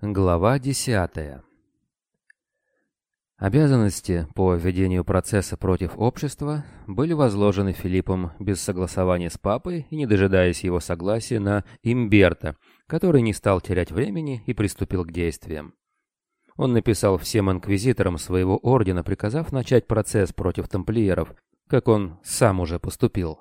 Глава 10. Обязанности по ведению процесса против общества были возложены Филиппом без согласования с папой и не дожидаясь его согласия на Имберта, который не стал терять времени и приступил к действиям. Он написал всем инквизиторам своего ордена, приказав начать процесс против тамплиеров, как он сам уже поступил.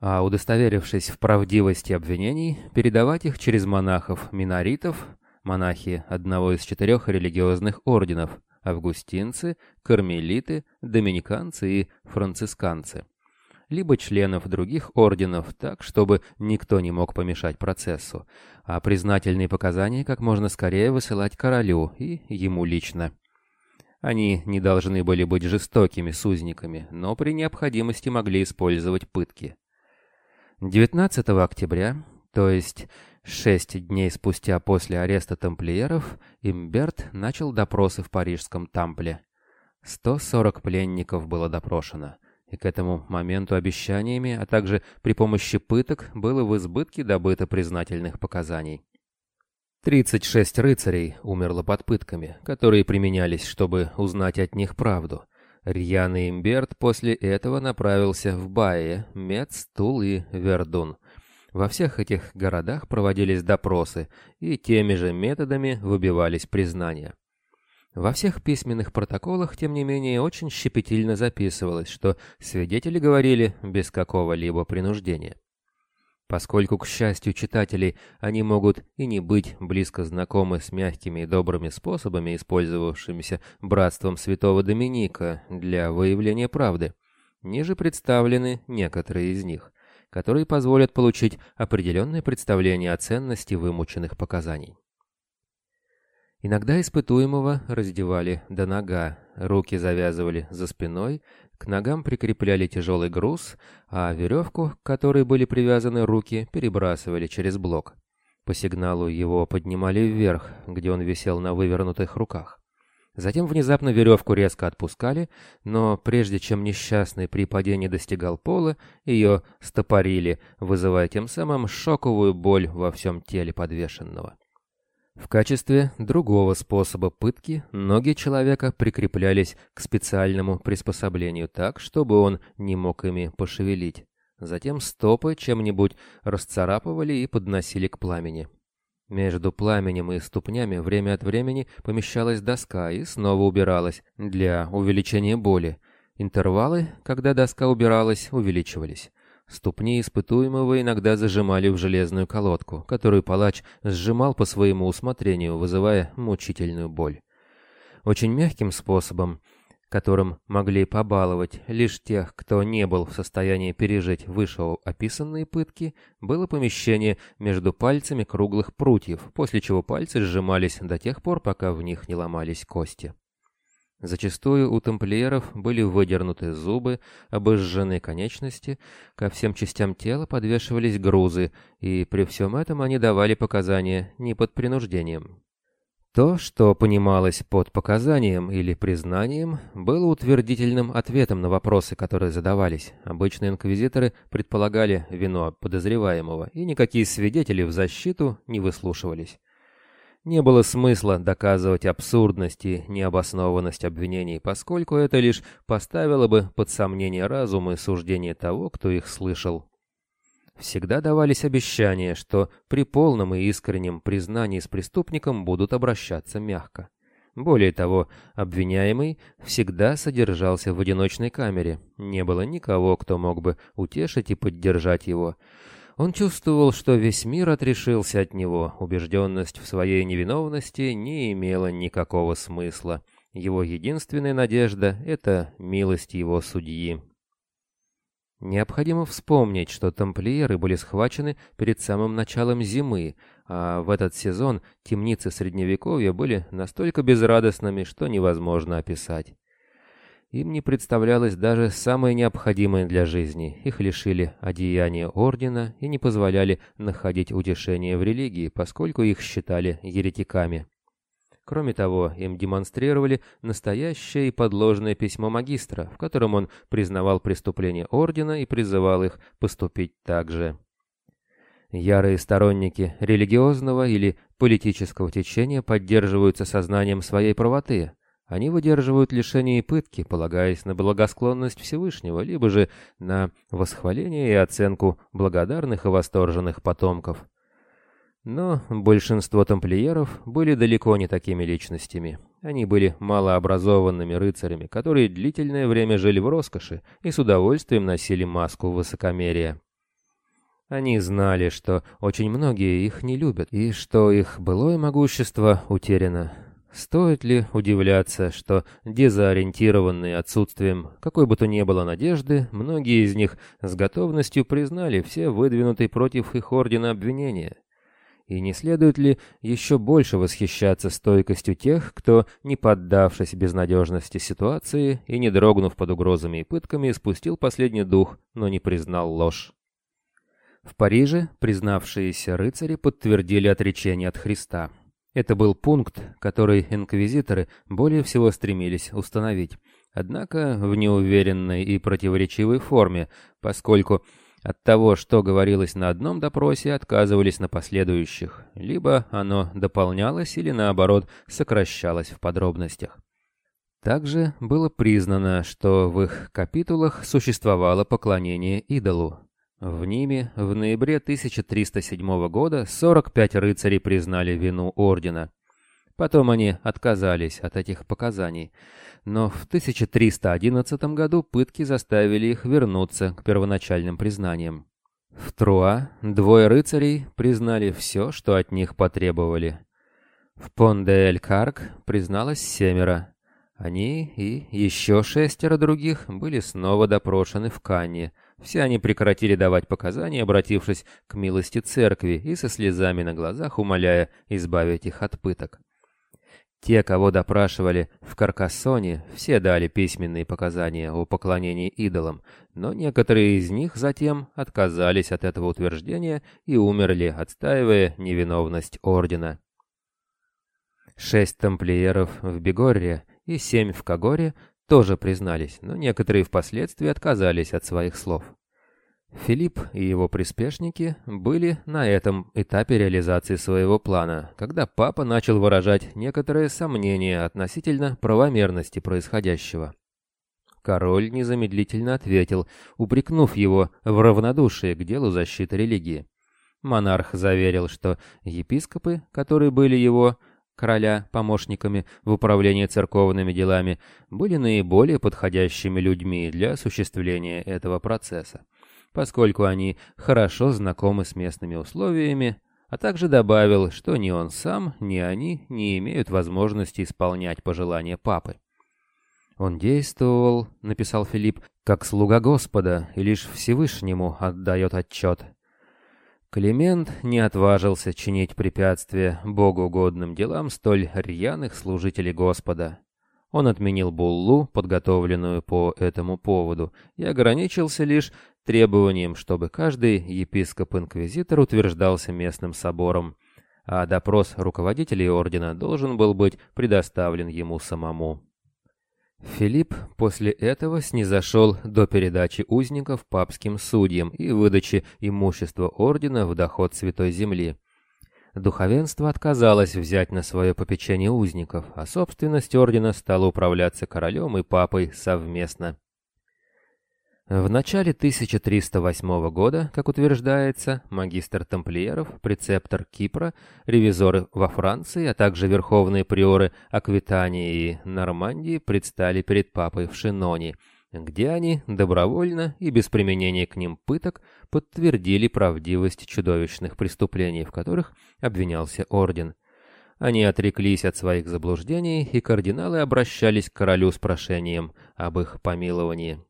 А удостоверившись в правдивости обвинений, передавать их через монахов-миноритов, монахи одного из четырех религиозных орденов, августинцы, кармелиты, доминиканцы и францисканцы, либо членов других орденов так, чтобы никто не мог помешать процессу, а признательные показания как можно скорее высылать королю и ему лично. Они не должны были быть жестокими сузниками, но при необходимости могли использовать пытки. 19 октября, то есть шесть дней спустя после ареста тамплиеров, Имберт начал допросы в парижском Тампле. 140 пленников было допрошено, и к этому моменту обещаниями, а также при помощи пыток было в избытке добыто признательных показаний. 36 рыцарей умерло под пытками, которые применялись, чтобы узнать от них правду – Рьяный имберт после этого направился в Баи, Мец, Тул и Вердун. Во всех этих городах проводились допросы, и теми же методами выбивались признания. Во всех письменных протоколах, тем не менее, очень щепетильно записывалось, что свидетели говорили без какого-либо принуждения. Поскольку, к счастью читателей, они могут и не быть близко знакомы с мягкими и добрыми способами, использовавшимися братством святого Доминика для выявления правды, ниже представлены некоторые из них, которые позволят получить определенное представление о ценности вымученных показаний. Иногда испытуемого раздевали до нога, руки завязывали за спиной, к ногам прикрепляли тяжелый груз, а веревку, к которой были привязаны руки, перебрасывали через блок. По сигналу его поднимали вверх, где он висел на вывернутых руках. Затем внезапно веревку резко отпускали, но прежде чем несчастный при падении достигал пола, ее стопорили, вызывая тем самым шоковую боль во всем теле подвешенного. В качестве другого способа пытки ноги человека прикреплялись к специальному приспособлению так, чтобы он не мог ими пошевелить. Затем стопы чем-нибудь расцарапывали и подносили к пламени. Между пламенем и ступнями время от времени помещалась доска и снова убиралась для увеличения боли. Интервалы, когда доска убиралась, увеличивались. Ступни испытуемого иногда зажимали в железную колодку, которую палач сжимал по своему усмотрению, вызывая мучительную боль. Очень мягким способом, которым могли побаловать лишь тех, кто не был в состоянии пережить вышеописанные пытки, было помещение между пальцами круглых прутьев, после чего пальцы сжимались до тех пор, пока в них не ломались кости. Зачастую у тамплиеров были выдернуты зубы, обожжены конечности, ко всем частям тела подвешивались грузы, и при всем этом они давали показания не под принуждением. То, что понималось под показанием или признанием, было утвердительным ответом на вопросы, которые задавались. Обычно инквизиторы предполагали вину подозреваемого, и никакие свидетели в защиту не выслушивались. Не было смысла доказывать абсурдность и необоснованность обвинений, поскольку это лишь поставило бы под сомнение разум и суждение того, кто их слышал. Всегда давались обещания, что при полном и искреннем признании с преступником будут обращаться мягко. Более того, обвиняемый всегда содержался в одиночной камере. Не было никого, кто мог бы утешить и поддержать его. Он чувствовал, что весь мир отрешился от него, убежденность в своей невиновности не имела никакого смысла. Его единственная надежда — это милость его судьи. Необходимо вспомнить, что тамплиеры были схвачены перед самым началом зимы, а в этот сезон темницы Средневековья были настолько безрадостными, что невозможно описать. Им не представлялось даже самое необходимое для жизни. Их лишили одеяния ордена и не позволяли находить утешение в религии, поскольку их считали еретиками. Кроме того, им демонстрировали настоящее и подложное письмо магистра, в котором он признавал преступления ордена и призывал их поступить так же. Ярые сторонники религиозного или политического течения поддерживаются сознанием своей правоты. Они выдерживают лишения и пытки, полагаясь на благосклонность Всевышнего, либо же на восхваление и оценку благодарных и восторженных потомков. Но большинство тамплиеров были далеко не такими личностями. Они были малообразованными рыцарями, которые длительное время жили в роскоши и с удовольствием носили маску высокомерия. Они знали, что очень многие их не любят, и что их былое могущество утеряно. Стоит ли удивляться, что дезориентированные отсутствием какой бы то ни было надежды, многие из них с готовностью признали все выдвинутые против их ордена обвинения? И не следует ли еще больше восхищаться стойкостью тех, кто, не поддавшись безнадежности ситуации и не дрогнув под угрозами и пытками, спустил последний дух, но не признал ложь? В Париже признавшиеся рыцари подтвердили отречение от Христа. Это был пункт, который инквизиторы более всего стремились установить. Однако в неуверенной и противоречивой форме, поскольку от того, что говорилось на одном допросе, отказывались на последующих, либо оно дополнялось или наоборот сокращалось в подробностях. Также было признано, что в их капитулах существовало поклонение идолу, в Ниме в ноябре 1307 года 45 рыцарей признали вину ордена. Потом они отказались от этих показаний, но в 1311 году пытки заставили их вернуться к первоначальным признаниям. В Труа двое рыцарей признали все, что от них потребовали. В Понде-эль-Карк призналось семеро. Они и еще шестеро других были снова допрошены в Канне – все они прекратили давать показания, обратившись к милости церкви и со слезами на глазах умоляя избавить их от пыток. Те, кого допрашивали в Каркассоне, все дали письменные показания о поклонении идолам, но некоторые из них затем отказались от этого утверждения и умерли, отстаивая невиновность ордена. Шесть тамплиеров в Бегорре и семь в Кагоре тоже признались, но некоторые впоследствии отказались от своих слов. Филипп и его приспешники были на этом этапе реализации своего плана, когда папа начал выражать некоторые сомнения относительно правомерности происходящего. Король незамедлительно ответил, упрекнув его в равнодушии к делу защиты религии. Монарх заверил, что епископы, которые были его короля помощниками в управлении церковными делами, были наиболее подходящими людьми для осуществления этого процесса, поскольку они хорошо знакомы с местными условиями, а также добавил, что ни он сам, ни они не имеют возможности исполнять пожелания папы. «Он действовал, — написал Филипп, — как слуга Господа, и лишь Всевышнему отдает отчет. Климент не отважился чинить препятствия богоугодным делам столь рьяных служителей Господа. Он отменил буллу, подготовленную по этому поводу, и ограничился лишь требованием, чтобы каждый епископ-инквизитор утверждался местным собором, а допрос руководителей ордена должен был быть предоставлен ему самому. Филипп после этого снизошел до передачи узников папским судьям и выдачи имущества ордена в доход Святой Земли. Духовенство отказалось взять на свое попечение узников, а собственность ордена стала управляться королем и папой совместно. В начале 1308 года, как утверждается, магистр тамплиеров, прецептор Кипра, ревизоры во Франции, а также верховные приоры Аквитании и Нормандии предстали перед папой в Шиноне, где они добровольно и без применения к ним пыток подтвердили правдивость чудовищных преступлений, в которых обвинялся орден. Они отреклись от своих заблуждений, и кардиналы обращались к королю с прошением об их помиловании.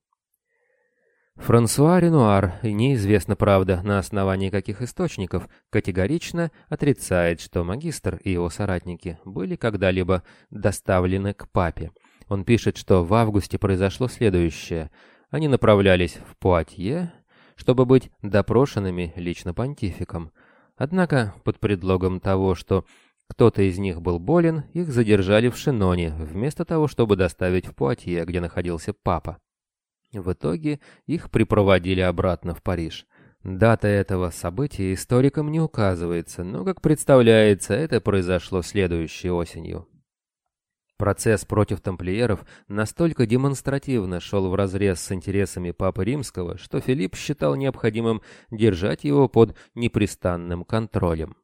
Франсуа Ренуар, неизвестно правда на основании каких источников, категорично отрицает, что магистр и его соратники были когда-либо доставлены к папе. Он пишет, что в августе произошло следующее. Они направлялись в Пуатье, чтобы быть допрошенными лично понтификом. Однако, под предлогом того, что кто-то из них был болен, их задержали в Шиноне, вместо того, чтобы доставить в Пуатье, где находился папа. В итоге их припроводили обратно в Париж. Дата этого события историкам не указывается, но, как представляется, это произошло следующей осенью. Процесс против тамплиеров настолько демонстративно шел вразрез с интересами Папы Римского, что Филипп считал необходимым держать его под непрестанным контролем.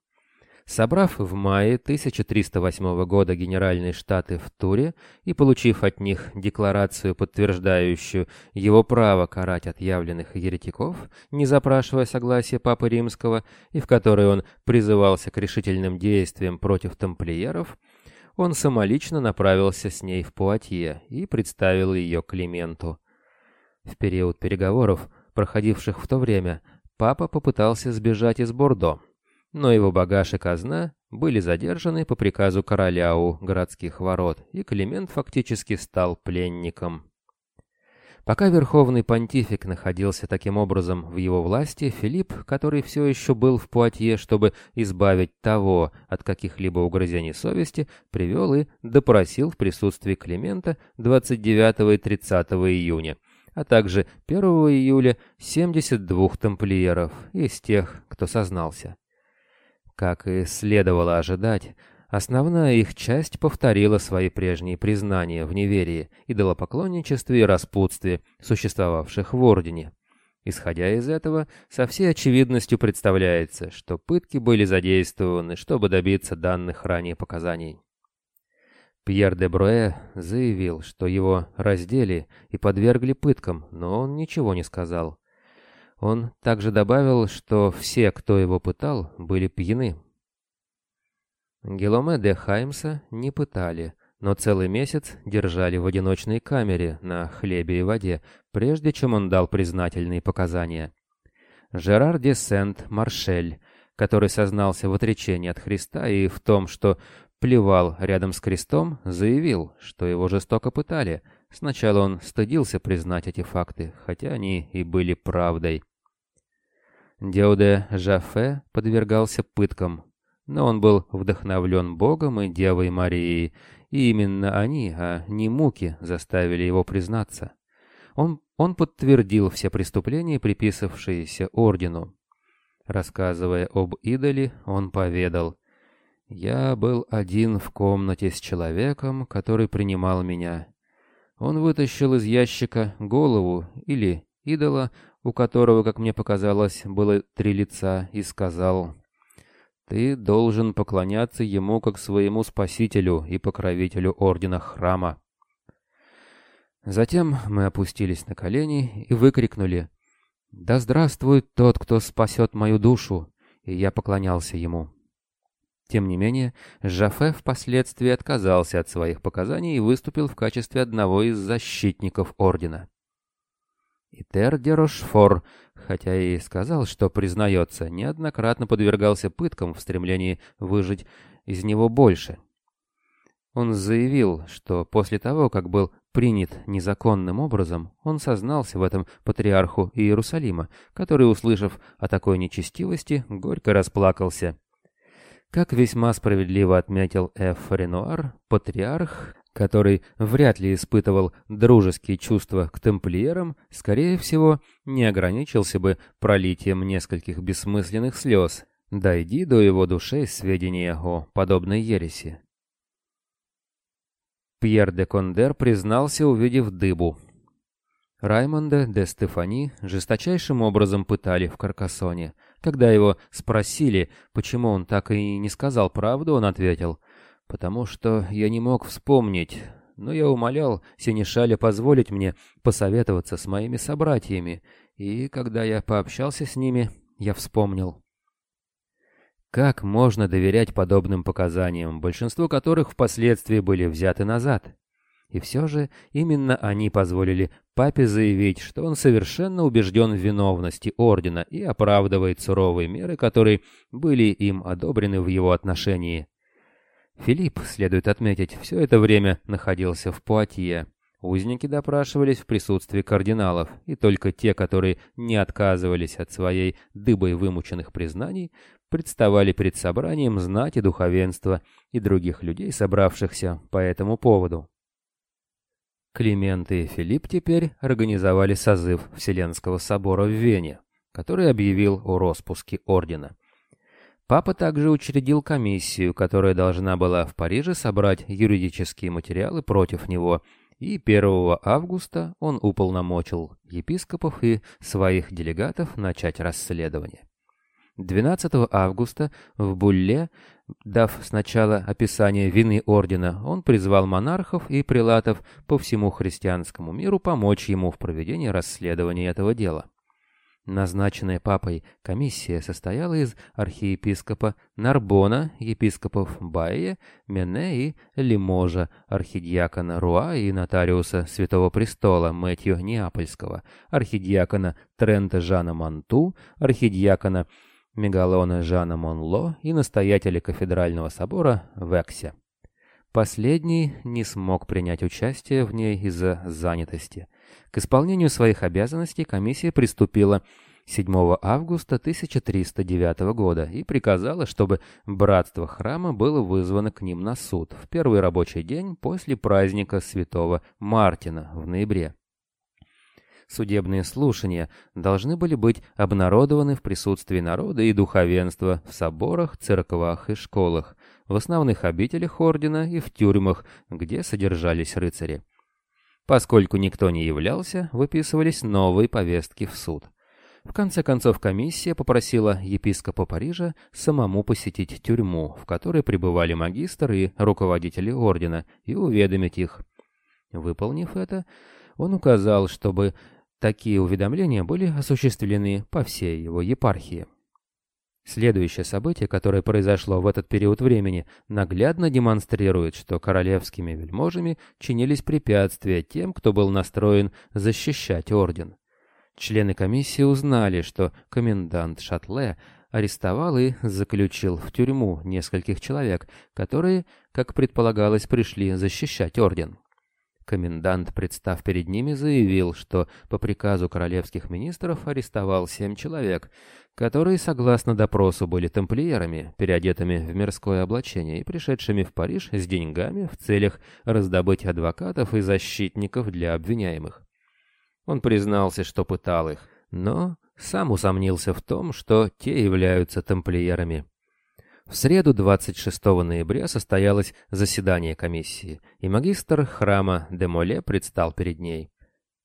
Собрав в мае 1308 года Генеральные Штаты в Туре и получив от них декларацию, подтверждающую его право карать отъявленных еретиков, не запрашивая согласия Папы Римского, и в которой он призывался к решительным действиям против тамплиеров, он самолично направился с ней в Пуатье и представил ее Клименту. В период переговоров, проходивших в то время, папа попытался сбежать из Бордо, но его багаж и казна были задержаны по приказу короля у городских ворот, и Климент фактически стал пленником. Пока Верховный Понтифик находился таким образом в его власти, Филипп, который все еще был в Пуатье, чтобы избавить того от каких-либо угрызений совести, привел и допросил в присутствии Климента 29 и 30 июня, а также 1 июля 72 тамплиеров из тех, кто сознался. Как и следовало ожидать, Основная их часть повторила свои прежние признания в неверии, идолопоклонничестве и распутстве, существовавших в Ордене. Исходя из этого, со всей очевидностью представляется, что пытки были задействованы, чтобы добиться данных ранее показаний. Пьер де Бруэ заявил, что его раздели и подвергли пыткам, но он ничего не сказал. Он также добавил, что все, кто его пытал, были пьяны. Геломе де Хаймса не пытали, но целый месяц держали в одиночной камере на хлебе и воде, прежде чем он дал признательные показания. Жерар де Сент-Маршель, который сознался в отречении от Христа и в том, что плевал рядом с крестом, заявил, что его жестоко пытали. Сначала он стыдился признать эти факты, хотя они и были правдой. Деуде Жафе подвергался пыткам, но он был вдохновлен Богом и Девой Марией, и именно они, а не муки, заставили его признаться. Он, он подтвердил все преступления, приписавшиеся ордену. Рассказывая об идоле, он поведал, «Я был один в комнате с человеком, который принимал меня. Он вытащил из ящика голову или идола, у которого, как мне показалось, было три лица, и сказал, ты должен поклоняться ему как своему спасителю и покровителю ордена храма. Затем мы опустились на колени и выкрикнули «Да здравствует тот, кто спасет мою душу!» И я поклонялся ему. Тем не менее, Жафе впоследствии отказался от своих показаний и выступил в качестве одного из защитников ордена. И Тер де Рошфор хотя и сказал, что признается, неоднократно подвергался пыткам в стремлении выжить из него больше. Он заявил, что после того, как был принят незаконным образом, он сознался в этом патриарху Иерусалима, который, услышав о такой нечестивости, горько расплакался. Как весьма справедливо отметил Ф. Ренуар, патриарх который вряд ли испытывал дружеские чувства к темплиерам, скорее всего, не ограничился бы пролитием нескольких бессмысленных слез, дойди до его души сведения о подобной ереси. Пьер де Кондер признался, увидев дыбу. Раймонда де Стефани жесточайшим образом пытали в Каркасоне. Когда его спросили, почему он так и не сказал правду, он ответил — потому что я не мог вспомнить, но я умолял Синишаля позволить мне посоветоваться с моими собратьями, и когда я пообщался с ними, я вспомнил. Как можно доверять подобным показаниям, большинство которых впоследствии были взяты назад? И все же именно они позволили папе заявить, что он совершенно убежден в виновности ордена и оправдывает суровые меры, которые были им одобрены в его отношении. Филипп, следует отметить, все это время находился в Пуатье. Узники допрашивались в присутствии кардиналов, и только те, которые не отказывались от своей дыбой вымученных признаний, представали перед собранием знати духовенства и других людей, собравшихся по этому поводу. Климент и Филипп теперь организовали созыв Вселенского собора в Вене, который объявил о распуске ордена. Папа также учредил комиссию, которая должна была в Париже собрать юридические материалы против него, и 1 августа он уполномочил епископов и своих делегатов начать расследование. 12 августа в Булле, дав сначала описание вины ордена, он призвал монархов и прилатов по всему христианскому миру помочь ему в проведении расследования этого дела. Назначенная папой комиссия состояла из архиепископа Нарбона, епископов Байе, Мене и Лиможа, архидиакона Руа и нотариуса Святого Престола Мэтью Неапольского, архидиакона Трента Жана Манту, архидиакона Мегалона Жана Монло и настоятеля кафедрального собора Векся. Последний не смог принять участие в ней из-за занятости. К исполнению своих обязанностей комиссия приступила 7 августа 1309 года и приказала, чтобы братство храма было вызвано к ним на суд в первый рабочий день после праздника святого Мартина в ноябре. Судебные слушания должны были быть обнародованы в присутствии народа и духовенства в соборах, церквах и школах, в основных обителях ордена и в тюрьмах, где содержались рыцари. Поскольку никто не являлся, выписывались новые повестки в суд. В конце концов комиссия попросила епископа Парижа самому посетить тюрьму, в которой пребывали магистры и руководители ордена, и уведомить их. Выполнив это, он указал, чтобы Такие уведомления были осуществлены по всей его епархии. Следующее событие, которое произошло в этот период времени, наглядно демонстрирует, что королевскими вельможами чинились препятствия тем, кто был настроен защищать орден. Члены комиссии узнали, что комендант Шатле арестовал и заключил в тюрьму нескольких человек, которые, как предполагалось, пришли защищать орден. Комендант, представ перед ними, заявил, что по приказу королевских министров арестовал семь человек, которые, согласно допросу, были тамплиерами, переодетыми в мирское облачение и пришедшими в Париж с деньгами в целях раздобыть адвокатов и защитников для обвиняемых. Он признался, что пытал их, но сам усомнился в том, что те являются тамплиерами. В среду 26 ноября состоялось заседание комиссии, и магистр храма Демоле предстал перед ней.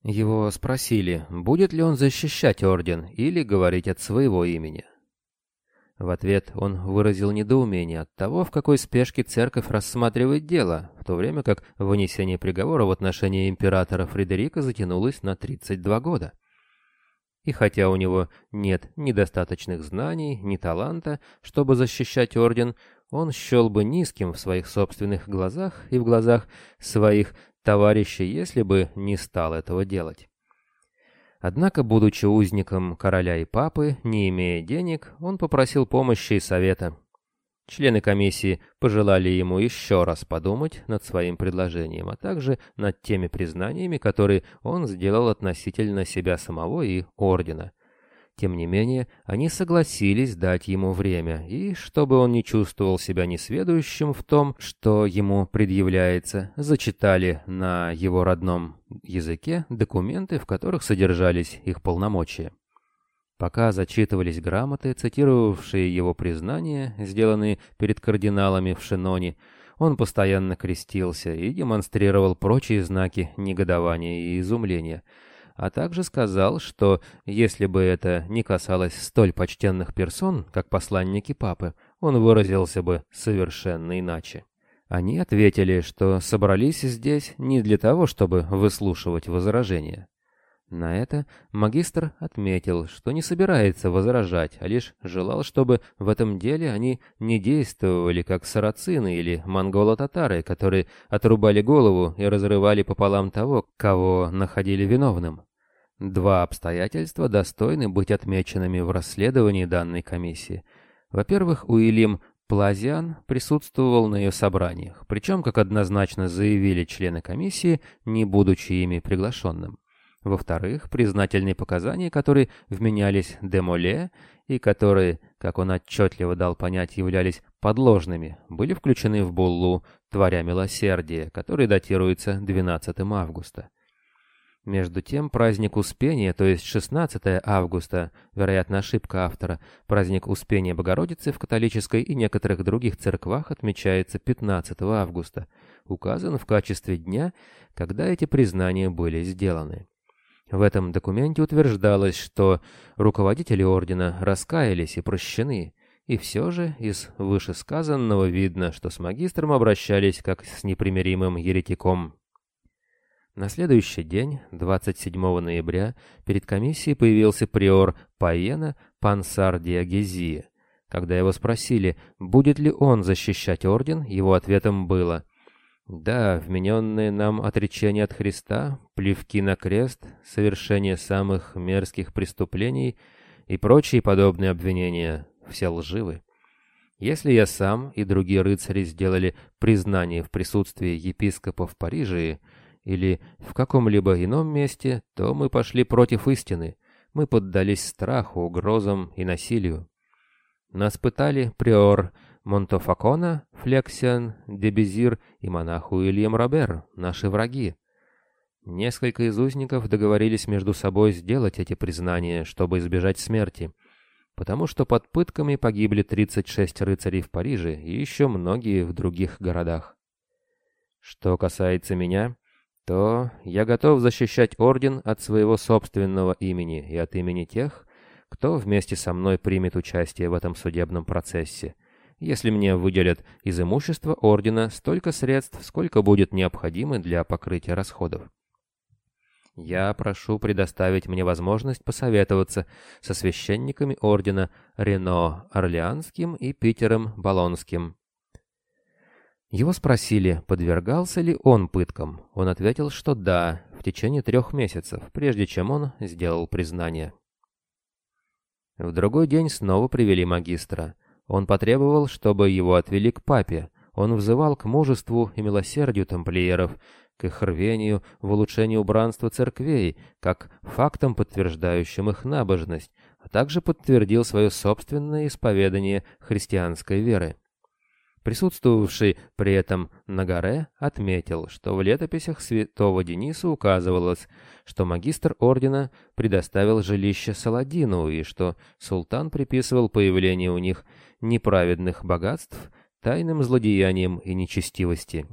Его спросили, будет ли он защищать орден или говорить от своего имени. В ответ он выразил недоумение от того, в какой спешке церковь рассматривает дело, в то время как вынесение приговора в отношении императора Фредерика затянулось на 32 года. И хотя у него нет ни достаточных знаний, ни таланта, чтобы защищать орден, он счел бы низким в своих собственных глазах и в глазах своих товарищей, если бы не стал этого делать. Однако, будучи узником короля и папы, не имея денег, он попросил помощи и совета. Члены комиссии пожелали ему еще раз подумать над своим предложением, а также над теми признаниями, которые он сделал относительно себя самого и ордена. Тем не менее, они согласились дать ему время, и, чтобы он не чувствовал себя несведущим в том, что ему предъявляется, зачитали на его родном языке документы, в которых содержались их полномочия. Пока зачитывались грамоты, цитировавшие его признания, сделанные перед кардиналами в Шиноне, он постоянно крестился и демонстрировал прочие знаки негодования и изумления, а также сказал, что если бы это не касалось столь почтенных персон, как посланники папы, он выразился бы совершенно иначе. Они ответили, что собрались здесь не для того, чтобы выслушивать возражения. На это магистр отметил, что не собирается возражать, а лишь желал, чтобы в этом деле они не действовали как сарацины или монголо-татары, которые отрубали голову и разрывали пополам того, кого находили виновным. Два обстоятельства достойны быть отмеченными в расследовании данной комиссии. Во-первых, Уильям Плазиан присутствовал на ее собраниях, причем, как однозначно заявили члены комиссии, не будучи ими приглашенным. Во-вторых, признательные показания, которые вменялись Демоле и которые, как он отчетливо дал понять, являлись подложными, были включены в буллу «Творя милосердие», который датируется 12 августа. Между тем, праздник Успения, то есть 16 августа, вероятно, ошибка автора, праздник Успения Богородицы в католической и некоторых других церквах отмечается 15 августа, указан в качестве дня, когда эти признания были сделаны. В этом документе утверждалось, что руководители ордена раскаялись и прощены, и все же из вышесказанного видно, что с магистром обращались как с непримиримым еретиком. На следующий день, 27 ноября, перед комиссией появился приор Паена Пансар Диагезия. Когда его спросили, будет ли он защищать орден, его ответом было «Да, вмененные нам отречения от Христа, плевки на крест, совершение самых мерзких преступлений и прочие подобные обвинения, все лживы. Если я сам и другие рыцари сделали признание в присутствии епископа в Париже, или в каком-либо ином месте, то мы пошли против истины, мы поддались страху, угрозам и насилию. Нас пытали приор Монтофакона, Флексиан, Дебезир и монах Уильям Робер, наши враги. Несколько из узников договорились между собой сделать эти признания, чтобы избежать смерти, потому что под пытками погибли 36 рыцарей в Париже и еще многие в других городах. Что касается меня, то я готов защищать орден от своего собственного имени и от имени тех, кто вместе со мной примет участие в этом судебном процессе, если мне выделят из имущества ордена столько средств, сколько будет необходимо для покрытия расходов. Я прошу предоставить мне возможность посоветоваться со священниками ордена Рено Орлеанским и Питером Болонским, его спросили, подвергался ли он пыткам. Он ответил, что да, в течение трех месяцев, прежде чем он сделал признание. В другой день снова привели магистра. Он потребовал, чтобы его отвели к папе. Он взывал к мужеству и милосердию тамплиеров, к их рвению в улучшении убранства церквей, как фактам, подтверждающим их набожность, а также подтвердил свое собственное исповедание христианской веры. Присутствовавший при этом на горе отметил, что в летописях святого Дениса указывалось, что магистр ордена предоставил жилище Саладину и что султан приписывал появление у них неправедных богатств тайным злодеянием и нечестивости.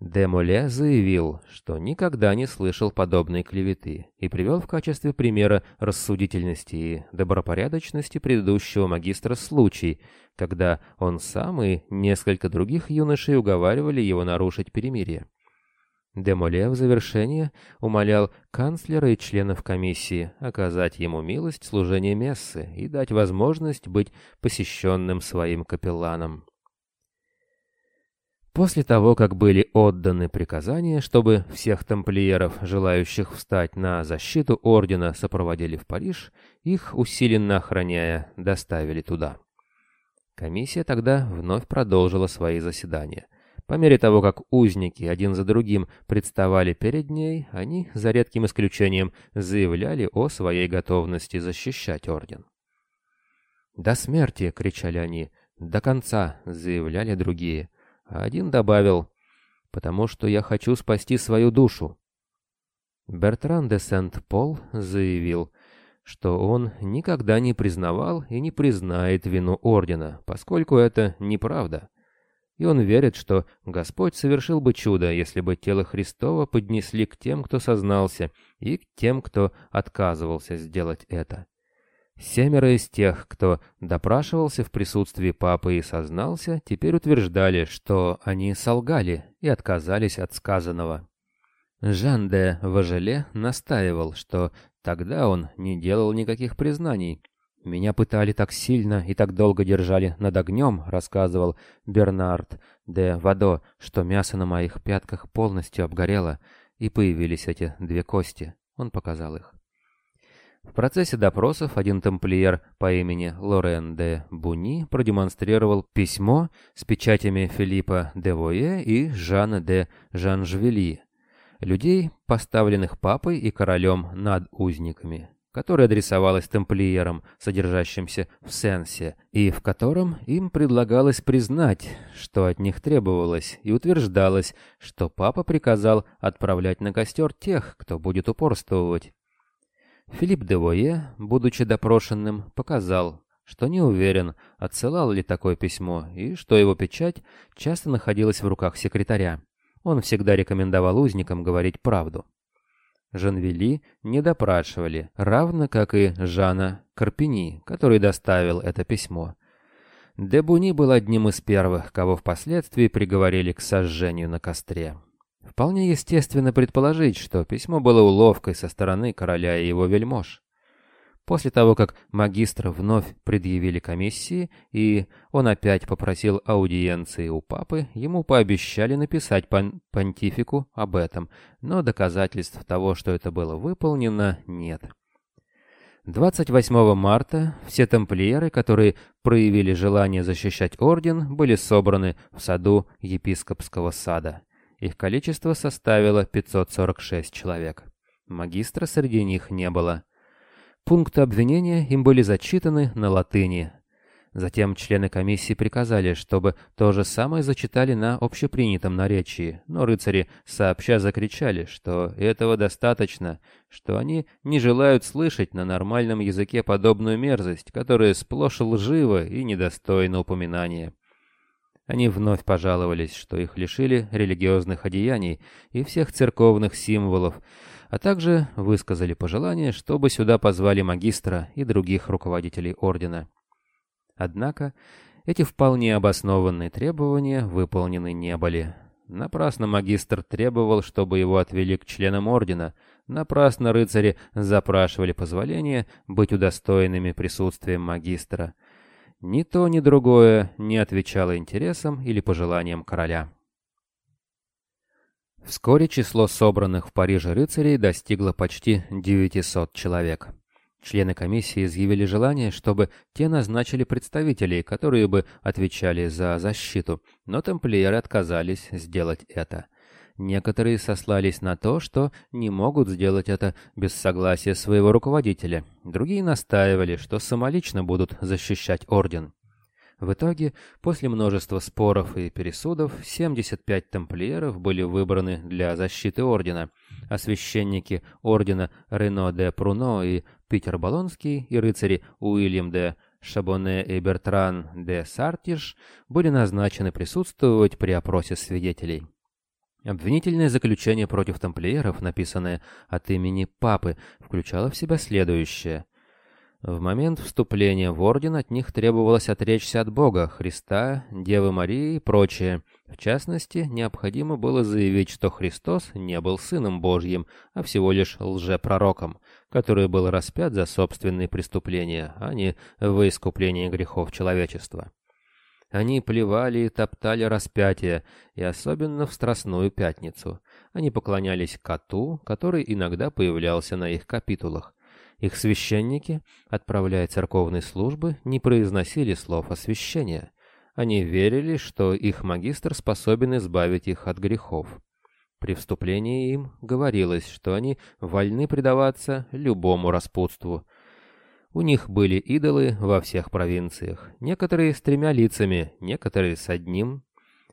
Демоле заявил, что никогда не слышал подобной клеветы и привел в качестве примера рассудительности и добропорядочности предыдущего магистра случай, когда он сам и несколько других юношей уговаривали его нарушить перемирие. Демоле в завершение умолял канцлера и членов комиссии оказать ему милость служения мессы и дать возможность быть посещенным своим капелланом. После того, как были отданы приказания, чтобы всех тамплиеров, желающих встать на защиту ордена, сопроводили в Париж, их, усиленно охраняя, доставили туда. Комиссия тогда вновь продолжила свои заседания. По мере того, как узники один за другим представали перед ней, они, за редким исключением, заявляли о своей готовности защищать орден. «До смерти!» — кричали они. «До конца!» — заявляли другие — один добавил «потому что я хочу спасти свою душу». Бертран де Сент-Пол заявил, что он никогда не признавал и не признает вину Ордена, поскольку это неправда. И он верит, что Господь совершил бы чудо, если бы тело Христова поднесли к тем, кто сознался, и к тем, кто отказывался сделать это. Семеро из тех, кто допрашивался в присутствии папы и сознался, теперь утверждали, что они солгали и отказались от сказанного. Жан де Важеле настаивал, что тогда он не делал никаких признаний. «Меня пытали так сильно и так долго держали над огнем», — рассказывал Бернард де Вадо, что мясо на моих пятках полностью обгорело, и появились эти две кости. Он показал их. В процессе допросов один тамплиер по имени Лорен де Буни продемонстрировал письмо с печатями Филиппа де Вое и Жана де Жанжвели, людей, поставленных папой и королем над узниками. Которое адресовалось тамплиерам, содержащимся в Сенсе, и в котором им предлагалось признать, что от них требовалось, и утверждалось, что папа приказал отправлять на костер тех, кто будет упорствовать. Филипп де Вое, будучи допрошенным, показал, что не уверен, отсылал ли такое письмо, и что его печать часто находилась в руках секретаря. Он всегда рекомендовал узникам говорить правду. Жанвели не допрашивали, равно как и Жана Карпини, который доставил это письмо. Дебуни был одним из первых, кого впоследствии приговорили к сожжению на костре. Вполне естественно предположить, что письмо было уловкой со стороны короля и его вельмож. После того, как магистра вновь предъявили комиссии, и он опять попросил аудиенции у папы, ему пообещали написать пон понтифику об этом, но доказательств того, что это было выполнено, нет. 28 марта все тамплиеры, которые проявили желание защищать орден, были собраны в саду епископского сада. Их количество составило 546 человек. Магистра среди них не было. Пункты обвинения им были зачитаны на латыни. Затем члены комиссии приказали, чтобы то же самое зачитали на общепринятом наречии, но рыцари сообща закричали, что этого достаточно, что они не желают слышать на нормальном языке подобную мерзость, которая сплошь лжива и недостойна упоминания. Они вновь пожаловались, что их лишили религиозных одеяний и всех церковных символов, а также высказали пожелание, чтобы сюда позвали магистра и других руководителей ордена. Однако эти вполне обоснованные требования выполнены не были. Напрасно магистр требовал, чтобы его отвели к членам ордена, напрасно рыцари запрашивали позволения быть удостоенными присутствием магистра. Ни то, ни другое не отвечало интересам или пожеланиям короля. Вскоре число собранных в Париже рыцарей достигло почти 900 человек. Члены комиссии изъявили желание, чтобы те назначили представителей, которые бы отвечали за защиту, но тамплиеры отказались сделать это. Некоторые сослались на то, что не могут сделать это без согласия своего руководителя. Другие настаивали, что самолично будут защищать орден. В итоге, после множества споров и пересудов, 75 тамплиеров были выбраны для защиты ордена, а священники ордена Рено де Пруно и Питер Болонский и рыцари Уильям де Шабоне и Бертран де Сартиш были назначены присутствовать при опросе свидетелей. Обвинительное заключение против тамплиеров, написанное от имени Папы, включало в себя следующее. В момент вступления в орден от них требовалось отречься от Бога, Христа, Девы Марии и прочее. В частности, необходимо было заявить, что Христос не был Сыном Божьим, а всего лишь лжепророком, который был распят за собственные преступления, а не во искупление грехов человечества. Они плевали и топтали распятие, и особенно в Страстную Пятницу. Они поклонялись коту, который иногда появлялся на их капитулах. Их священники, отправляя церковные службы, не произносили слов освящения. Они верили, что их магистр способен избавить их от грехов. При вступлении им говорилось, что они вольны предаваться любому распутству. У них были идолы во всех провинциях, некоторые с тремя лицами, некоторые с одним.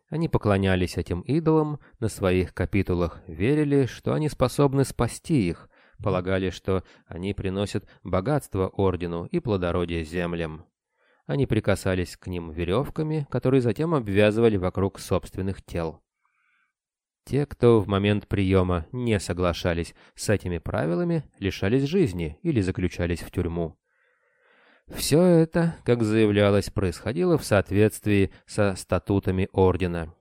Они поклонялись этим идолам на своих капитулах, верили, что они способны спасти их, полагали, что они приносят богатство ордену и плодородие землям. Они прикасались к ним веревками, которые затем обвязывали вокруг собственных тел. Те, кто в момент приема не соглашались с этими правилами, лишались жизни или заключались в тюрьму. Все это, как заявлялось, происходило в соответствии со статутами ордена.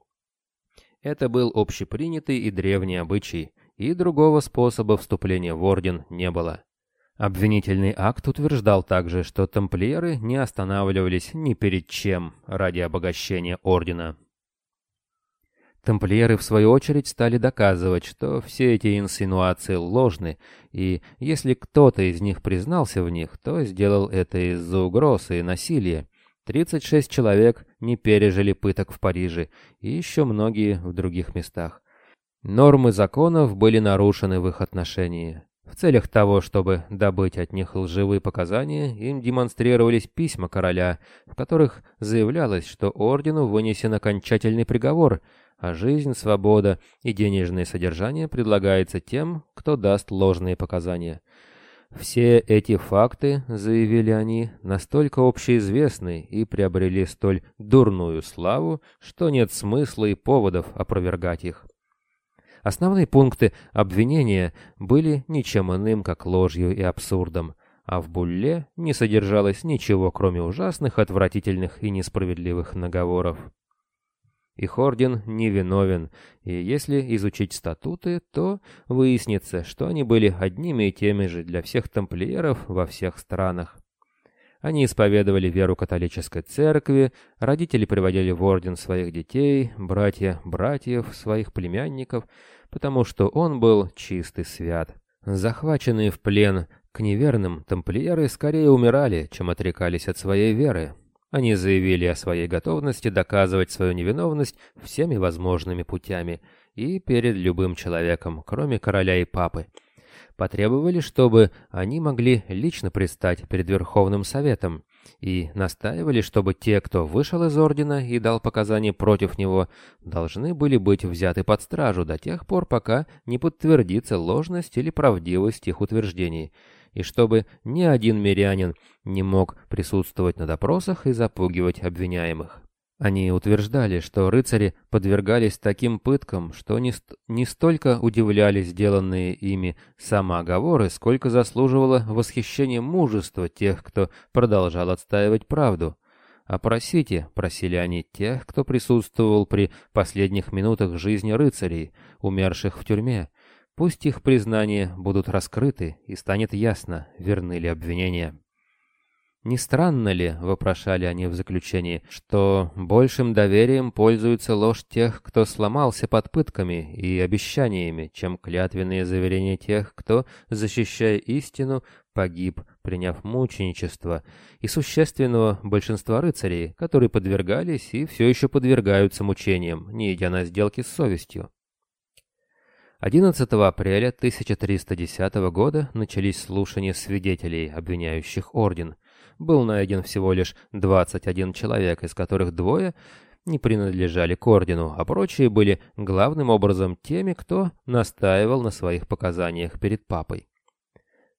Это был общепринятый и древний обычай, и другого способа вступления в орден не было. Обвинительный акт утверждал также, что тамплиеры не останавливались ни перед чем ради обогащения ордена. Тамплиеры, в свою очередь, стали доказывать, что все эти инсинуации ложны, и если кто-то из них признался в них, то сделал это из-за угроз и насилия. 36 человек не пережили пыток в Париже, и еще многие в других местах. Нормы законов были нарушены в их отношении. В целях того, чтобы добыть от них лживые показания, им демонстрировались письма короля, в которых заявлялось, что ордену вынесен окончательный приговор, а жизнь, свобода и денежное содержание предлагается тем, кто даст ложные показания. Все эти факты, заявили они, настолько общеизвестны и приобрели столь дурную славу, что нет смысла и поводов опровергать их. Основные пункты обвинения были ничем иным, как ложью и абсурдом, а в Булле не содержалось ничего, кроме ужасных, отвратительных и несправедливых наговоров. Их орден невиновен, и если изучить статуты, то выяснится, что они были одними и теми же для всех тамплиеров во всех странах. Они исповедовали веру католической церкви, родители приводили в орден своих детей, братья братьев, своих племянников, потому что он был чистый свят. Захваченные в плен к неверным тамплиеры скорее умирали, чем отрекались от своей веры. Они заявили о своей готовности доказывать свою невиновность всеми возможными путями и перед любым человеком, кроме короля и папы. Потребовали, чтобы они могли лично предстать перед Верховным Советом, и настаивали, чтобы те, кто вышел из ордена и дал показания против него, должны были быть взяты под стражу до тех пор, пока не подтвердится ложность или правдивость их утверждений, и чтобы ни один мирянин не мог присутствовать на допросах и запугивать обвиняемых. Они утверждали, что рыцари подвергались таким пыткам, что не, ст не столько удивляли сделанные ими самооговоры, сколько заслуживало восхищения мужества тех, кто продолжал отстаивать правду. «Опросите», — просили они тех, кто присутствовал при последних минутах жизни рыцарей, умерших в тюрьме, Пусть их признания будут раскрыты, и станет ясно, верны ли обвинения. «Не странно ли, — вопрошали они в заключении, — что большим доверием пользуется ложь тех, кто сломался под пытками и обещаниями, чем клятвенные заверения тех, кто, защищая истину, погиб, приняв мученичество, и существенного большинства рыцарей, которые подвергались и все еще подвергаются мучениям, не идя на сделки с совестью?» 11 апреля 1310 года начались слушания свидетелей, обвиняющих орден. Был найден всего лишь 21 человек, из которых двое не принадлежали к ордену, а прочие были главным образом теми, кто настаивал на своих показаниях перед папой.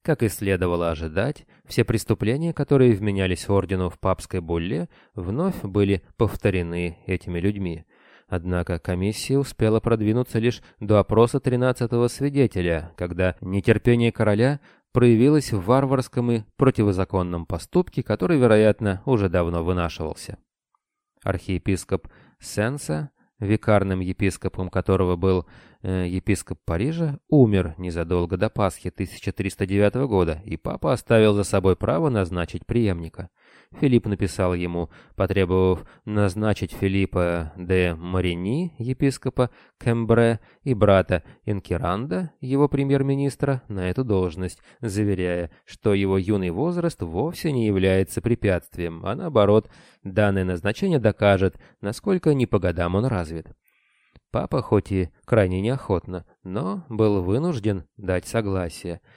Как и следовало ожидать, все преступления, которые вменялись ордену в папской булле, вновь были повторены этими людьми – Однако комиссия успела продвинуться лишь до опроса тринадцатого свидетеля, когда нетерпение короля проявилось в варварском и противозаконном поступке, который, вероятно, уже давно вынашивался. Архиепископ Сенса, викарным епископом которого был э, епископ Парижа, умер незадолго до Пасхи 1309 года, и папа оставил за собой право назначить преемника. Филипп написал ему, потребовав назначить Филиппа де Марини, епископа Кембре, и брата Инкеранда, его премьер-министра, на эту должность, заверяя, что его юный возраст вовсе не является препятствием, а наоборот, данное назначение докажет, насколько не по годам он развит. Папа, хоть и крайне неохотно, но был вынужден дать согласие –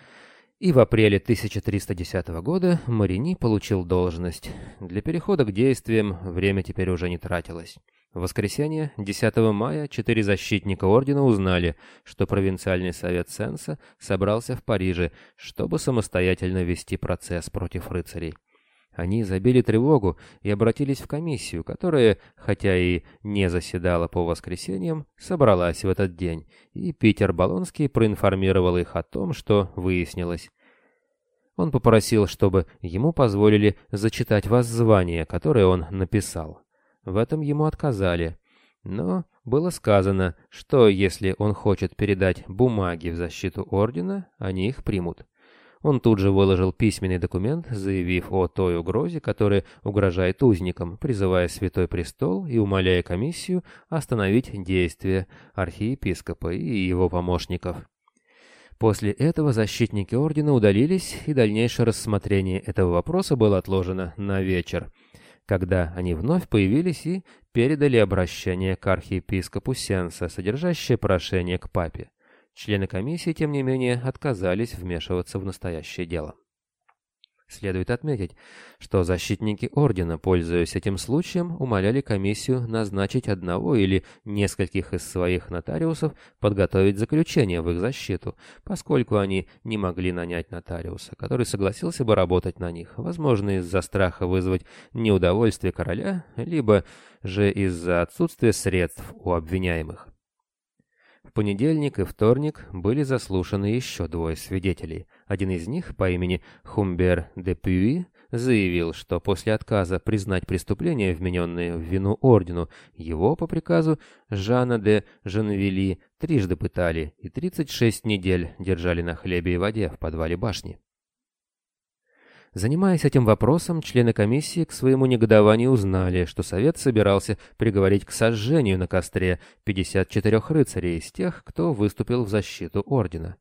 и в апреле 1310 года Марини получил должность. Для перехода к действиям время теперь уже не тратилось. В воскресенье, 10 мая, четыре защитника ордена узнали, что провинциальный совет Сенса собрался в Париже, чтобы самостоятельно вести процесс против рыцарей. Они забили тревогу и обратились в комиссию, которая, хотя и не заседала по воскресеньям, собралась в этот день, и Питер Болонский проинформировал их о том, что выяснилось. Он попросил, чтобы ему позволили зачитать воззвание, которое он написал. В этом ему отказали. Но было сказано, что если он хочет передать бумаги в защиту ордена, они их примут. Он тут же выложил письменный документ, заявив о той угрозе, которая угрожает узникам, призывая Святой Престол и умоляя комиссию остановить действия архиепископа и его помощников. После этого защитники ордена удалились, и дальнейшее рассмотрение этого вопроса было отложено на вечер, когда они вновь появились и передали обращение к архиепископу Сенса, содержащее прошение к папе. Члены комиссии, тем не менее, отказались вмешиваться в настоящее дело. Следует отметить, что защитники Ордена, пользуясь этим случаем, умоляли комиссию назначить одного или нескольких из своих нотариусов подготовить заключение в их защиту, поскольку они не могли нанять нотариуса, который согласился бы работать на них, возможно, из-за страха вызвать неудовольствие короля, либо же из-за отсутствия средств у обвиняемых. В понедельник и вторник были заслушаны еще двое свидетелей. Один из них по имени Хумбер де Пюи заявил, что после отказа признать преступление, вмененное в вину ордену, его по приказу Жана де Жанвили трижды пытали и 36 недель держали на хлебе и воде в подвале башни. Занимаясь этим вопросом, члены комиссии к своему негодованию узнали, что совет собирался приговорить к сожжению на костре 54 рыцарей из тех, кто выступил в защиту ордена.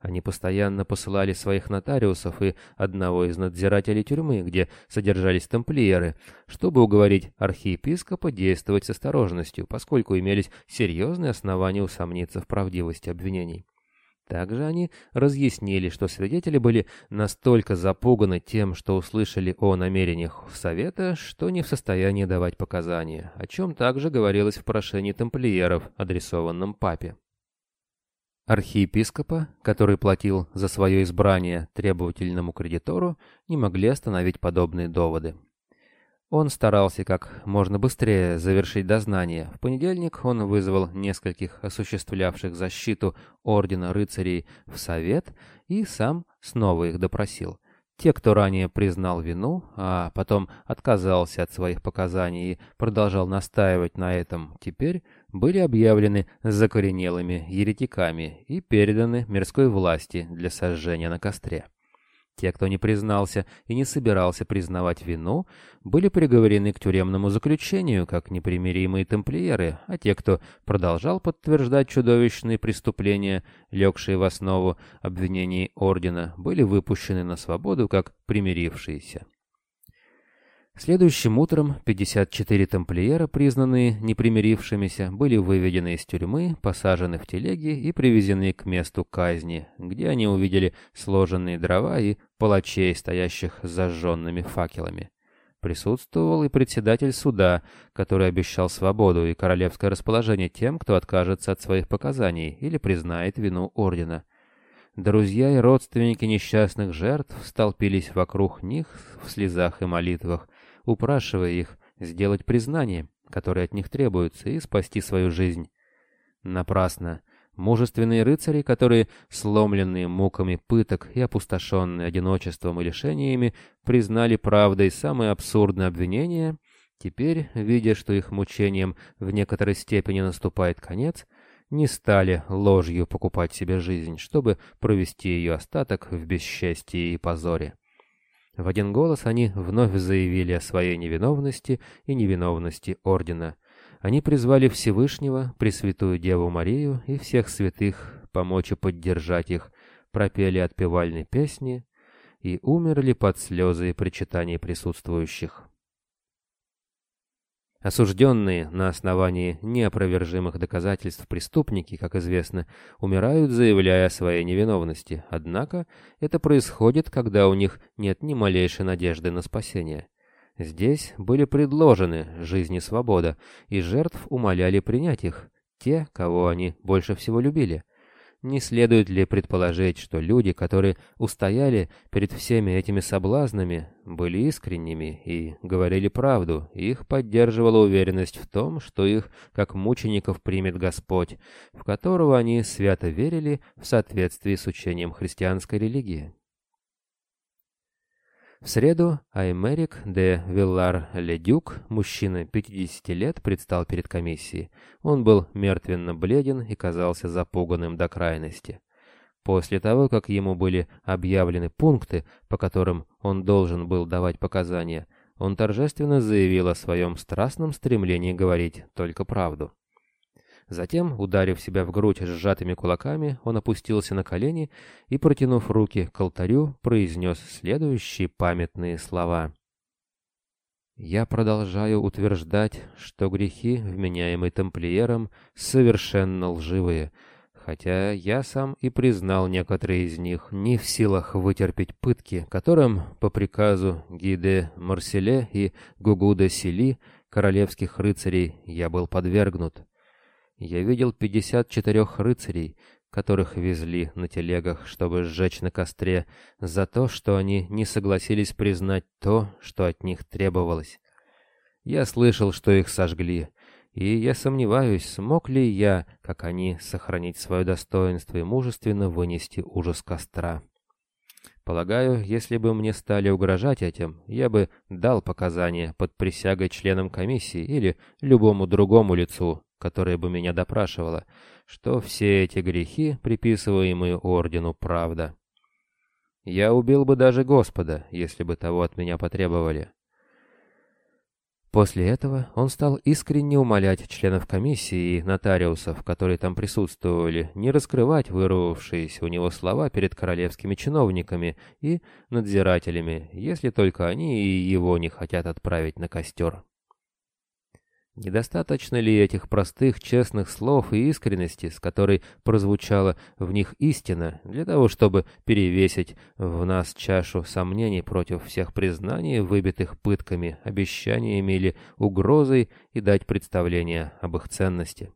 Они постоянно посылали своих нотариусов и одного из надзирателей тюрьмы, где содержались тамплиеры, чтобы уговорить архиепископа действовать с осторожностью, поскольку имелись серьезные основания усомниться в правдивости обвинений. Также они разъяснили, что свидетели были настолько запуганы тем, что услышали о намерениях Совета, что не в состоянии давать показания, о чем также говорилось в прошении тамплиеров, адресованном папе. Архиепископа, который платил за свое избрание требовательному кредитору, не могли остановить подобные доводы. Он старался как можно быстрее завершить дознание. В понедельник он вызвал нескольких осуществлявших защиту Ордена Рыцарей в Совет и сам снова их допросил. Те, кто ранее признал вину, а потом отказался от своих показаний и продолжал настаивать на этом, теперь были объявлены закоренелыми еретиками и переданы мирской власти для сожжения на костре. Те, кто не признался и не собирался признавать вину, были приговорены к тюремному заключению, как непримиримые тамплиеры, а те, кто продолжал подтверждать чудовищные преступления, легшие в основу обвинений ордена, были выпущены на свободу как примирившиеся. Следующим утром 54 тамплиера, признанные непримирившимися, были выведены из тюрьмы, посажены в телеги и привезены к месту казни, где они увидели сложенные дрова и палачей, стоящих с зажженными факелами. Присутствовал и председатель суда, который обещал свободу и королевское расположение тем, кто откажется от своих показаний или признает вину ордена. Друзья и родственники несчастных жертв столпились вокруг них в слезах и молитвах, упрашивая их сделать признание, которое от них требуется, и спасти свою жизнь. Напрасно. Мужественные рыцари, которые, сломленные муками пыток и опустошенные одиночеством и лишениями, признали правдой самые абсурдные обвинения, теперь, видя, что их мучениям в некоторой степени наступает конец, не стали ложью покупать себе жизнь, чтобы провести ее остаток в бесчестии и позоре. В один голос они вновь заявили о своей невиновности и невиновности Ордена. Они призвали Всевышнего, Пресвятую Деву Марию и всех святых помочь и поддержать их, пропели отпевальные песни и умерли под слезы и причитания присутствующих. Осужденные на основании неопровержимых доказательств преступники, как известно, умирают, заявляя о своей невиновности. Однако это происходит, когда у них нет ни малейшей надежды на спасение. Здесь были предложены жизнь и свобода, и жертв умоляли принять их, те, кого они больше всего любили. Не следует ли предположить, что люди, которые устояли перед всеми этими соблазнами, были искренними и говорили правду, их поддерживала уверенность в том, что их, как мучеников, примет Господь, в которого они свято верили в соответствии с учением христианской религии? В среду Аймерик де Виллар-Ледюк, мужчина 50 лет, предстал перед комиссией. Он был мертвенно бледен и казался запуганным до крайности. После того, как ему были объявлены пункты, по которым он должен был давать показания, он торжественно заявил о своем страстном стремлении говорить только правду. Затем, ударив себя в грудь сжатыми кулаками, он опустился на колени и, протянув руки к алтарю, произнес следующие памятные слова. «Я продолжаю утверждать, что грехи, вменяемые тамплиером, совершенно лживые, хотя я сам и признал некоторые из них не в силах вытерпеть пытки, которым по приказу Гиде Марселе и Гугуда Сели, королевских рыцарей, я был подвергнут. Я видел 54 рыцарей, которых везли на телегах, чтобы сжечь на костре, за то, что они не согласились признать то, что от них требовалось. Я слышал, что их сожгли, и я сомневаюсь, смог ли я, как они, сохранить свое достоинство и мужественно вынести ужас костра. Полагаю, если бы мне стали угрожать этим, я бы дал показания под присягой членам комиссии или любому другому лицу, которое бы меня допрашивало, что все эти грехи, приписываемые ордену, правда. Я убил бы даже Господа, если бы того от меня потребовали. После этого он стал искренне умолять членов комиссии и нотариусов, которые там присутствовали, не раскрывать вырвавшиеся у него слова перед королевскими чиновниками и надзирателями, если только они и его не хотят отправить на костер. Недостаточно ли этих простых, честных слов и искренности, с которой прозвучала в них истина, для того, чтобы перевесить в нас чашу сомнений против всех признаний, выбитых пытками, обещаниями или угрозой, и дать представление об их ценности?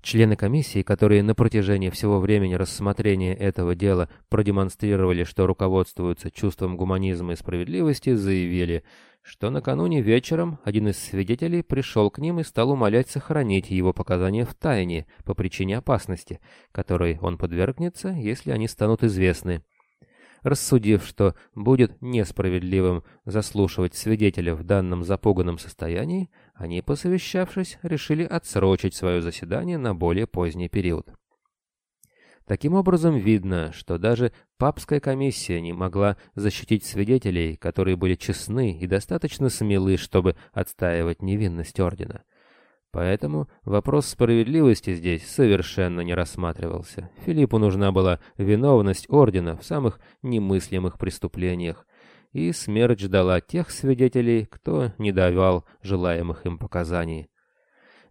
Члены комиссии, которые на протяжении всего времени рассмотрения этого дела продемонстрировали, что руководствуются чувством гуманизма и справедливости, заявили, что накануне вечером один из свидетелей пришел к ним и стал умолять сохранить его показания в тайне по причине опасности, которой он подвергнется, если они станут известны. Рассудив, что будет несправедливым заслушивать свидетеля в данном запуганном состоянии, они, посовещавшись, решили отсрочить свое заседание на более поздний период. Таким образом, видно, что даже папская комиссия не могла защитить свидетелей, которые были честны и достаточно смелы, чтобы отстаивать невинность ордена. Поэтому вопрос справедливости здесь совершенно не рассматривался. Филиппу нужна была виновность ордена в самых немыслимых преступлениях, и смерть ждала тех свидетелей, кто не давал желаемых им показаний.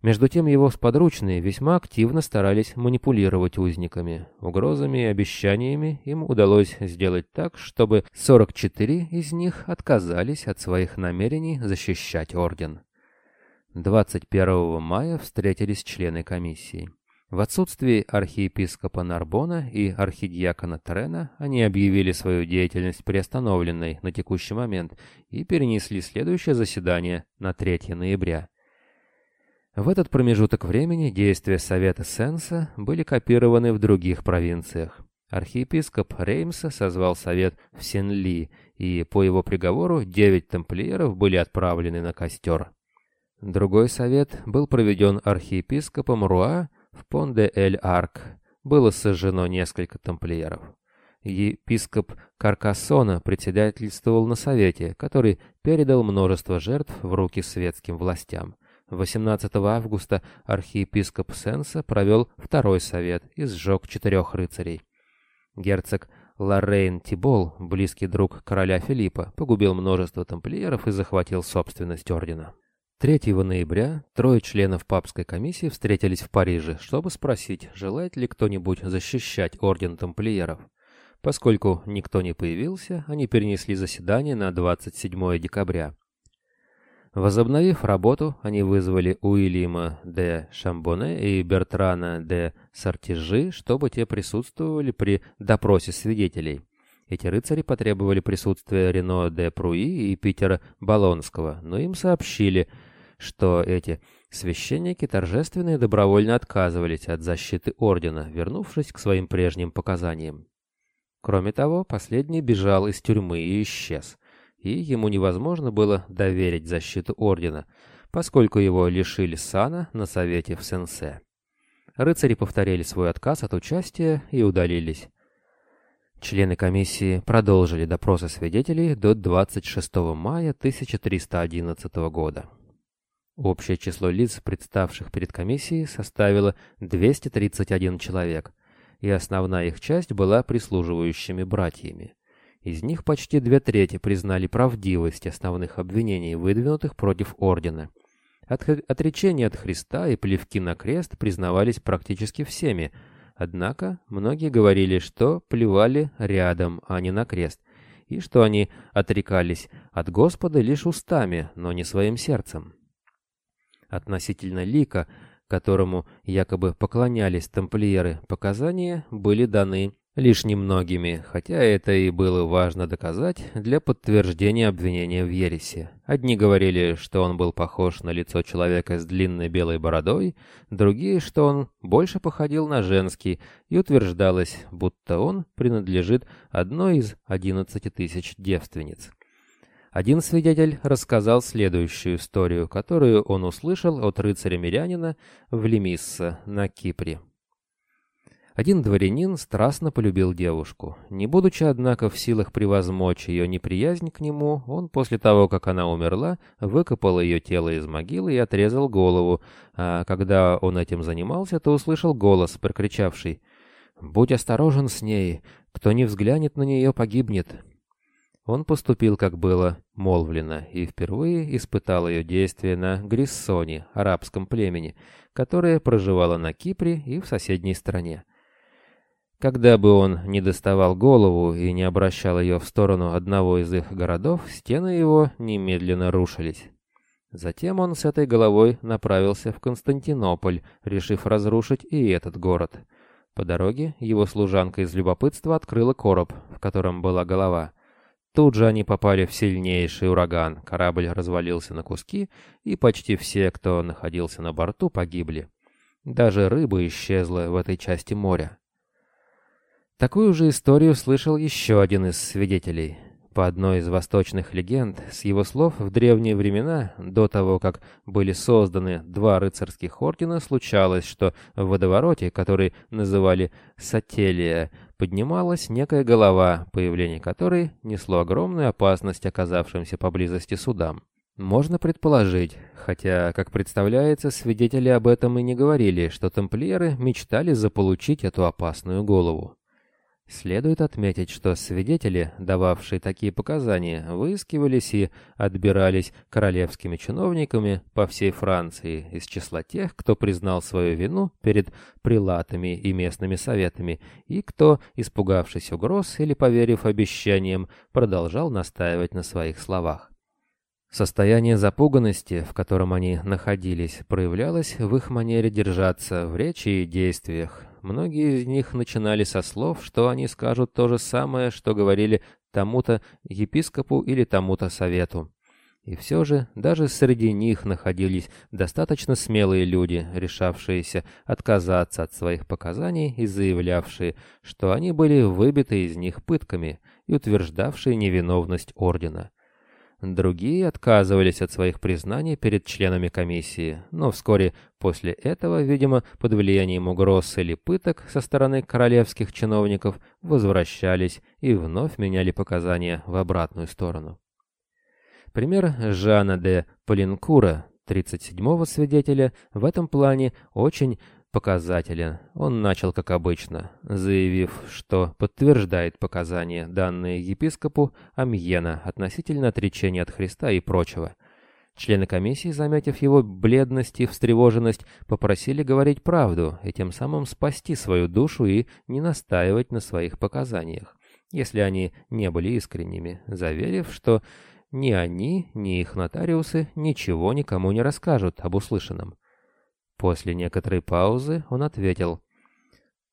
Между тем его сподручные весьма активно старались манипулировать узниками. Угрозами и обещаниями им удалось сделать так, чтобы 44 из них отказались от своих намерений защищать орден. 21 мая встретились члены комиссии. В отсутствии архиепископа Нарбона и архидиакона Трена они объявили свою деятельность приостановленной на текущий момент и перенесли следующее заседание на 3 ноября. В этот промежуток времени действия Совета Сенса были копированы в других провинциях. Архиепископ Реймса созвал совет в Сен-Ли, и по его приговору девять тамплиеров были отправлены на костер. Другой совет был проведен архиепископом Руа в Пон-де-Эль-Арк. Было сожжено несколько тамплиеров. Епископ Каркассона председательствовал на совете, который передал множество жертв в руки светским властям. 18 августа архиепископ Сенса провел второй совет и сжег четырех рыцарей. Герцог Лоррейн Тибол, близкий друг короля Филиппа, погубил множество тамплиеров и захватил собственность ордена. 3 ноября трое членов папской комиссии встретились в Париже, чтобы спросить, желает ли кто-нибудь защищать орден тамплиеров. Поскольку никто не появился, они перенесли заседание на 27 декабря. Возобновив работу, они вызвали Уильяма де Шамбоне и Бертрана де Сартижи, чтобы те присутствовали при допросе свидетелей. Эти рыцари потребовали присутствия Рено де Пруи и Питера Болонского, но им сообщили, что эти священники торжественно и добровольно отказывались от защиты ордена, вернувшись к своим прежним показаниям. Кроме того, последний бежал из тюрьмы и исчез – и ему невозможно было доверить защиту ордена, поскольку его лишили сана на совете в Сенсе. Рыцари повторили свой отказ от участия и удалились. Члены комиссии продолжили допросы свидетелей до 26 мая 1311 года. Общее число лиц, представших перед комиссией, составило 231 человек, и основная их часть была прислуживающими братьями. Из них почти две трети признали правдивость основных обвинений, выдвинутых против ордена. От отречения от Христа и плевки на крест признавались практически всеми, однако многие говорили, что плевали рядом, а не на крест, и что они отрекались от Господа лишь устами, но не своим сердцем. Относительно лика, которому якобы поклонялись тамплиеры, показания были даны лишь немногими, хотя это и было важно доказать для подтверждения обвинения в ересе. Одни говорили, что он был похож на лицо человека с длинной белой бородой, другие, что он больше походил на женский, и утверждалось, будто он принадлежит одной из одиннадцати тысяч девственниц. Один свидетель рассказал следующую историю, которую он услышал от рыцаря-мирянина в Лемисса на Кипре. Один дворянин страстно полюбил девушку. Не будучи, однако, в силах превозмочь ее неприязнь к нему, он после того, как она умерла, выкопал ее тело из могилы и отрезал голову, а когда он этим занимался, то услышал голос, прокричавший «Будь осторожен с ней, кто не взглянет на нее, погибнет». Он поступил, как было молвлено, и впервые испытал ее действие на Гриссоне, арабском племени, которое проживало на Кипре и в соседней стране. Когда бы он не доставал голову и не обращал ее в сторону одного из их городов, стены его немедленно рушились. Затем он с этой головой направился в Константинополь, решив разрушить и этот город. По дороге его служанка из любопытства открыла короб, в котором была голова. Тут же они попали в сильнейший ураган, корабль развалился на куски, и почти все, кто находился на борту, погибли. Даже рыба исчезла в этой части моря. Такую же историю слышал еще один из свидетелей. По одной из восточных легенд, с его слов, в древние времена, до того, как были созданы два рыцарских ордена, случалось, что в водовороте, который называли Сателия, поднималась некая голова, появление которой несло огромную опасность оказавшимся поблизости судам. Можно предположить, хотя, как представляется, свидетели об этом и не говорили, что тамплиеры мечтали заполучить эту опасную голову. Следует отметить, что свидетели, дававшие такие показания, выискивались и отбирались королевскими чиновниками по всей Франции из числа тех, кто признал свою вину перед прилатами и местными советами, и кто, испугавшись угроз или поверив обещаниям, продолжал настаивать на своих словах. Состояние запуганности, в котором они находились, проявлялось в их манере держаться в речи и действиях, Многие из них начинали со слов, что они скажут то же самое, что говорили тому-то епископу или тому-то совету. И все же, даже среди них находились достаточно смелые люди, решавшиеся отказаться от своих показаний и заявлявшие, что они были выбиты из них пытками и утверждавшие невиновность ордена. Другие отказывались от своих признаний перед членами комиссии, но вскоре после этого, видимо, под влиянием угроз или пыток со стороны королевских чиновников, возвращались и вновь меняли показания в обратную сторону. Пример Жана де Полинкура, 37-го свидетеля, в этом плане очень показателен. Он начал как обычно, заявив, что подтверждает показания, данные епископу Амьена относительно отречения от Христа и прочего. Члены комиссии, заметив его бледность и встревоженность, попросили говорить правду и тем самым спасти свою душу и не настаивать на своих показаниях, если они не были искренними, заверив, что ни они, ни их нотариусы ничего никому не расскажут об услышанном. После некоторой паузы он ответил.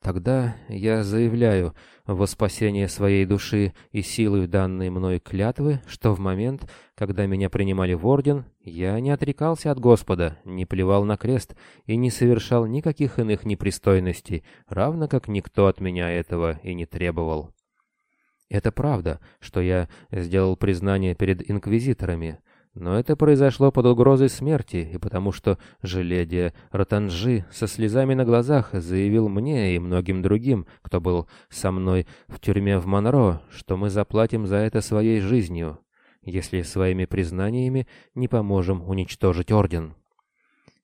«Тогда я заявляю во спасение своей души и силой данной мной клятвы, что в момент, когда меня принимали в орден, я не отрекался от Господа, не плевал на крест и не совершал никаких иных непристойностей, равно как никто от меня этого и не требовал. Это правда, что я сделал признание перед инквизиторами, но это произошло под угрозой смерти, и потому что Желедия Ротанжи со слезами на глазах заявил мне и многим другим, кто был со мной в тюрьме в Монро, что мы заплатим за это своей жизнью, если своими признаниями не поможем уничтожить Орден.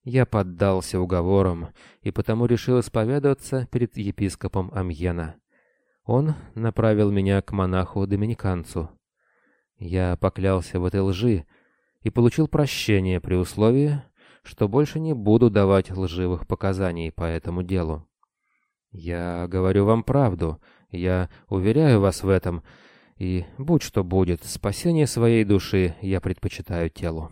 Я поддался уговорам и потому решил исповедоваться перед епископом Амьена. Он направил меня к монаху-доминиканцу. Я поклялся в этой лжи, и получил прощение при условии, что больше не буду давать лживых показаний по этому делу. Я говорю вам правду, я уверяю вас в этом, и будь что будет, спасение своей души я предпочитаю телу.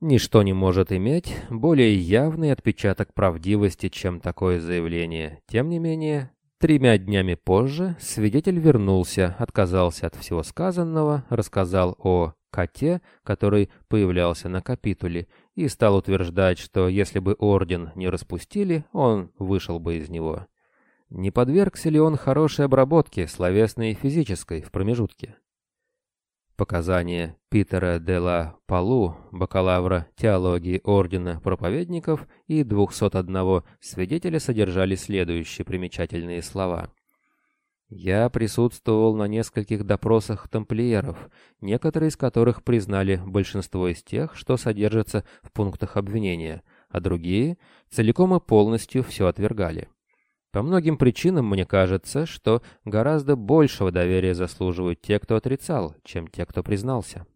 Ничто не может иметь более явный отпечаток правдивости, чем такое заявление. Тем не менее, тремя днями позже свидетель вернулся, отказался от всего сказанного, рассказал о коте, который появлялся на капитуле, и стал утверждать, что если бы орден не распустили, он вышел бы из него. Не подвергся ли он хорошей обработке, словесной и физической, в промежутке? Показания Питера де ла Палу, бакалавра теологии Ордена Проповедников и 201 свидетеля содержали следующие примечательные слова. «Я присутствовал на нескольких допросах тамплиеров, некоторые из которых признали большинство из тех, что содержатся в пунктах обвинения, а другие целиком и полностью все отвергали. По многим причинам мне кажется, что гораздо большего доверия заслуживают те, кто отрицал, чем те, кто признался.